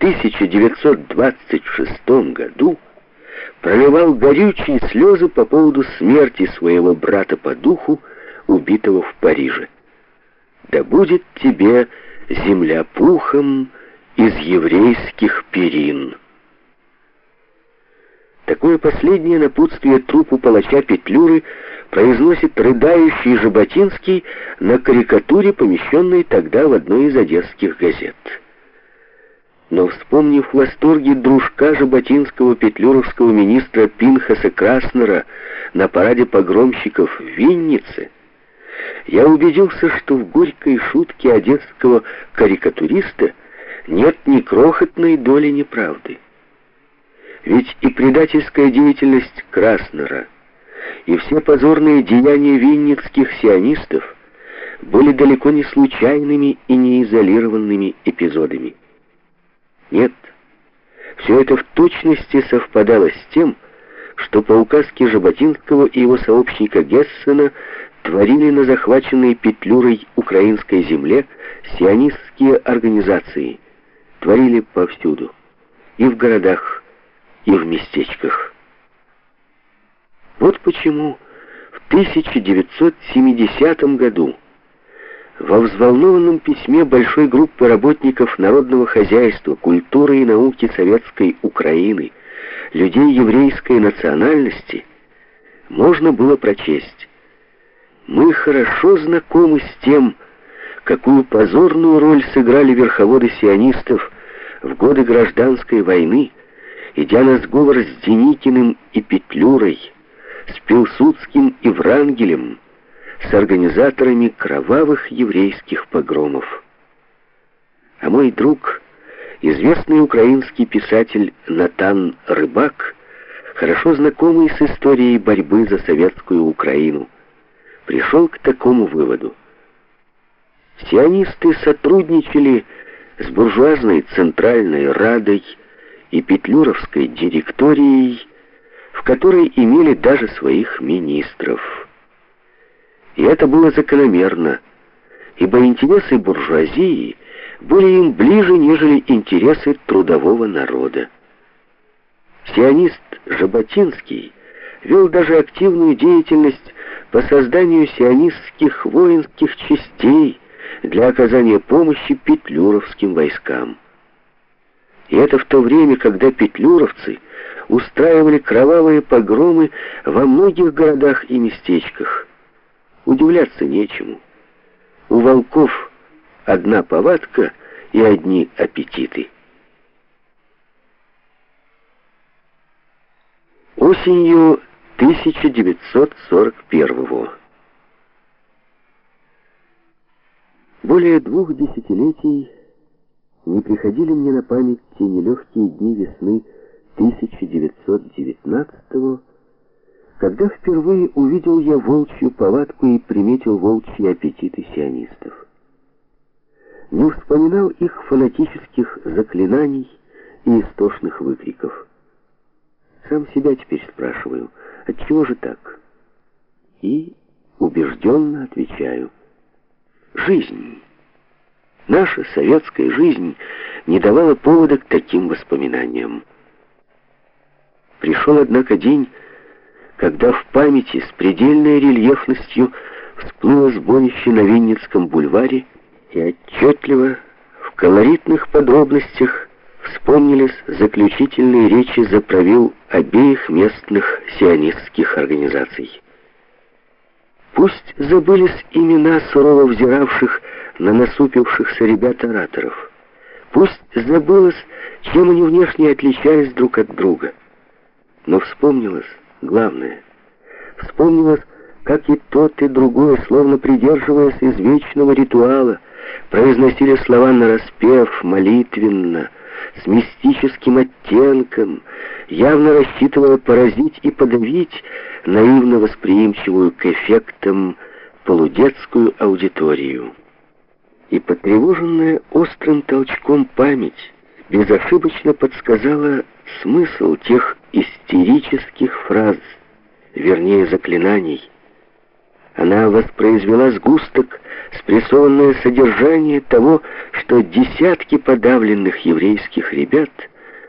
1926 году проливал горючие слезы по поводу смерти своего брата по духу, убитого в Париже. Да будет тебе земля пухом из еврейских перин. Такое последнее напутствие трупу палача Петлюры произносит рыдающий Жаботинский на карикатуре, помещенной тогда в одной из одесских газет. Но вспомнив в восторге дружка Жаботинского петлюровского министра Пинхаса Краснера на параде погромщиков в Виннице, я убедился, что в горькой шутке одесского карикатуриста нет ни крохотной доли неправды. Ведь и предательская деятельность Краснера, и все позорные деяния винницких сионистов были далеко не случайными и не изолированными эпизодами. Нет, все это в точности совпадало с тем, что по указке Жаботинского и его сообщника Гессена творили на захваченной Петлюрой украинской земле сионистские организации, творили повсюду, и в городах, и в местечках. Вот почему в 1970 году во взволнованном письме большой группы работников народного хозяйства, культуры и науки советской Украины, людей еврейской национальности, можно было прочесть. «Мы хорошо знакомы с тем, какую позорную роль сыграли верховоды сионистов в годы гражданской войны, идя на сговор с Деникиным и Петлюрой, с Пилсудским и Врангелем, с организаторами кровавых еврейских погромов. А мой друг, известный украинский писатель Натан Рыбак, хорошо знакомый с историей борьбы за советскую Украину, пришел к такому выводу. Сионисты сотрудничали с буржуазной Центральной Радой и Петлюровской директорией, в которой имели даже своих министров. И это было закономерно, ибо интересы буржуазии были им ближе, нежели интересы трудового народа. Сионист Жаботинский вел даже активную деятельность по созданию сионистских воинских частей для оказания помощи петлюровским войскам. И это в то время, когда петлюровцы устраивали кровавые погромы во многих городах и местечках. Удивляться нечему. У волков одна повадка и одни аппетиты. Осенью 1941 Более двух десятилетий не приходили мне на память те нелегкие дни весны 1919 когда впервые увидел я волчью повадку и приметил волчьи аппетиты сионистов. Не вспоминал их фанатических заклинаний и истошных выкриков. Сам себя теперь спрашиваю, отчего же так? И убежденно отвечаю, жизнь. Наша советская жизнь не давала повода к таким воспоминаниям. Пришел, однако, день, когда в памяти с предельной рельефностью всплыло сборище на Винницком бульваре и отчетливо в колоритных подробностях вспомнились заключительные речи за правил обеих местных сионистских организаций. Пусть забылись имена сурово взиравших на насупившихся ребят-ораторов. Пусть забылось, чем они внешне отличались друг от друга. Но вспомнилось главное. Вспомнилось, как и тот, и другой, словно придерживаясь извечного ритуала, произносили слова нараспев, молитвенно, с мистическим оттенком, явно рассчитывая поразить и подавить наивно восприимчивую к эффектам полудетскую аудиторию. И потревоженная острым толчком память безошибочно подсказала смысл тех истерических фраз, вернее заклинаний, Она воспроизвела сгусток, спрессованное содержание того, что десятки подавленных еврейских ребят —